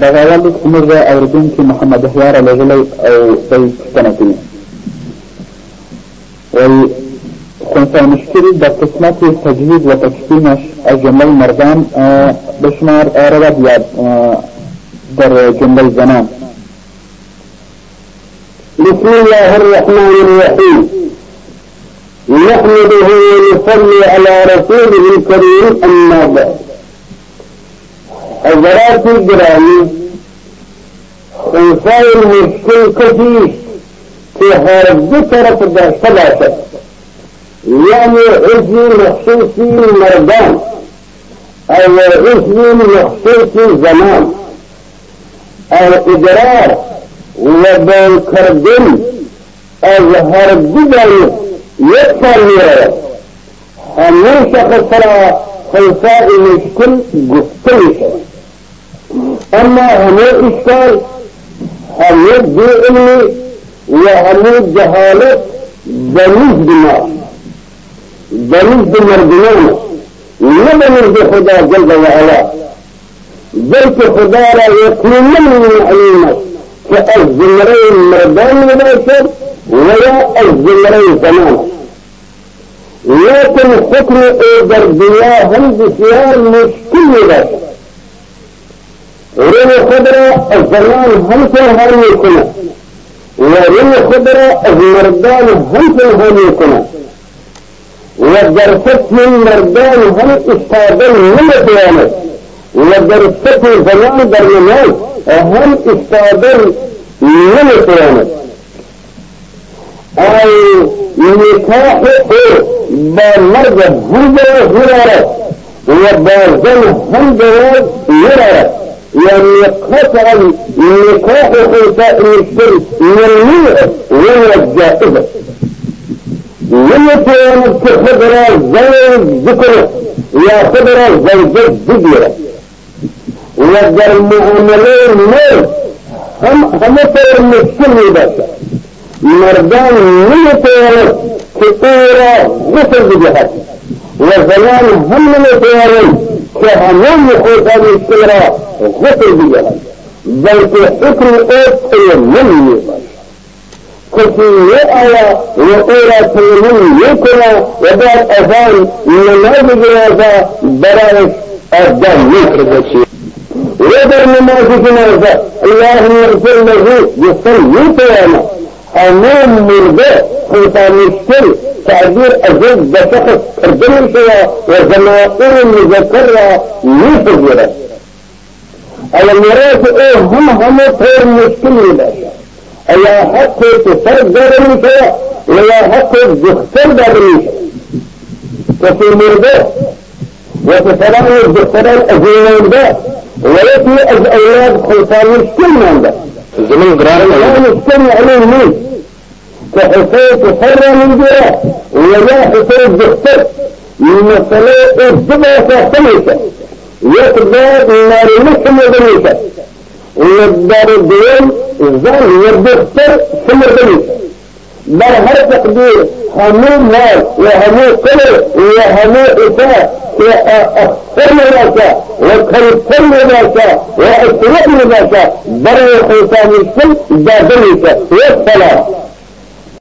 دغه ولې موږ اوریدونکي محمد احوار لګلې أو دای څنګه کوي وي خنثى مشكل بقسمة تجهيز وتكفينش الجمل مردان بشمار رواد ياد در جمل زنان. بسم الله الرحمن الرحيم نحمده ونصلي على رسوله الكريم أما بعد. حضرات الجرامي خنصاء المشكل كثير في هرب طرف ثلاثة يعني عزي مخصوصي مردان أو عزي مخصوصي زمان. أو ادرار وبالكردن أو هرب دانو يكفر ليه هميشه خسرة خلفاء المشكل قفتيشه أما همي اشكال همي دي علمي وهمي جهالة بنيز دماغ بنيز بمردنانه نبني بخدا جل وعلا؟ بلك خدا لا يكون من علمك كالزمرين مردان مباشر ولا الزمرين زمان لكن حكم أقدر بياهم بسيار مشكل مباشر ورين خضرة الزمان هم هم يكون ورين خضرة المردان هم هم يكون ودرست من مردان هم استعدل من قيامت ودرست زمان برنامج هم استعدل من قيامت أي نكاح بمرض هم هرارة وبازن جواز هرارة يعني قطع النكاح خلفاء المشتري ممنوع ولا الجائزة. يمكن تخبر زوج ذكر؟ يا زوجة ذكر وقدر المعاملين مر هم طور المشكل بس. مردان طور كطورة غسل بجهات. وزمان هم كهنون خوفا مشكلة غسل بجهات بل كحكم اوت من يباش كفي يأوى وإلى تيمم يكنا وبعد أذان نماذج هذا برامج الدم يكربتي ويدر نماذج هذا اللهم اغفر له يصلي قيامه أمام مرضى مشكل. تعبير أزيد بشخص كردن شوى وزمائر مذكرة يفجرة المرات إيه؟ هم هم طير مشكل يباشا ايا حق تفرق دار شيء ويا حق تختار دار شيء وفي مرضى وتفرق الدكتوران أجيلان ده. ولكن الأولاد خلطان مشكل من ده. الزمن قرار لا مشكل عليه مين كحسين تفرق من ده ويا حسين الدكتور من مسألة الزبا فاحتميته يقدر نار المسلم ودنيته والدار الدين الزان والدكتور ثم الدنيته بل هر تقدير همو مال وهمو قلر وهمو إفاء وأخر ناسا وكرتر ناسا وأسرق ناسا بري خلطان السل دا دنيته والسلام